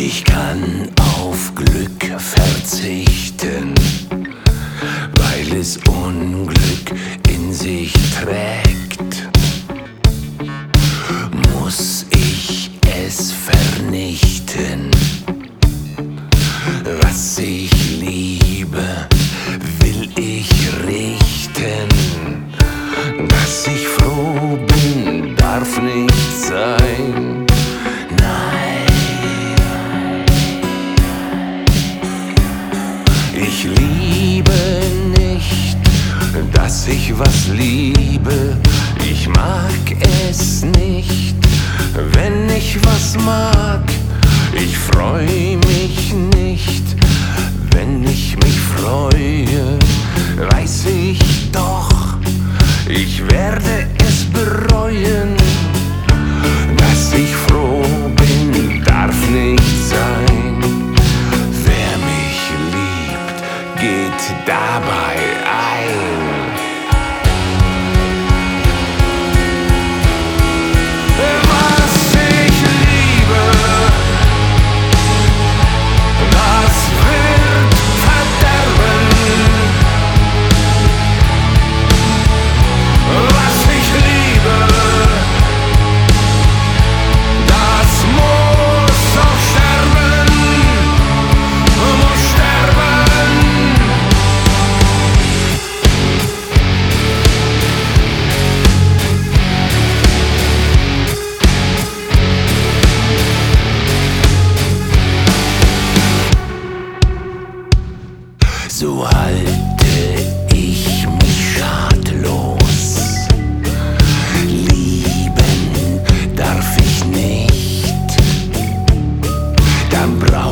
Ich kann auf Glück verzichten, weil es Unglück in sich trägt. Muss ich es vernichten, was ich liebe, will ich richten. Dass ich froh bin, darf nicht sein. Ich liebe nicht, dass ich was liebe. Ich mag es nicht, wenn ich was mag. Ich freu mich nicht, wenn ich mich freue. So halte ich mich schadlos. Lieben darf ich nicht. Dann brauch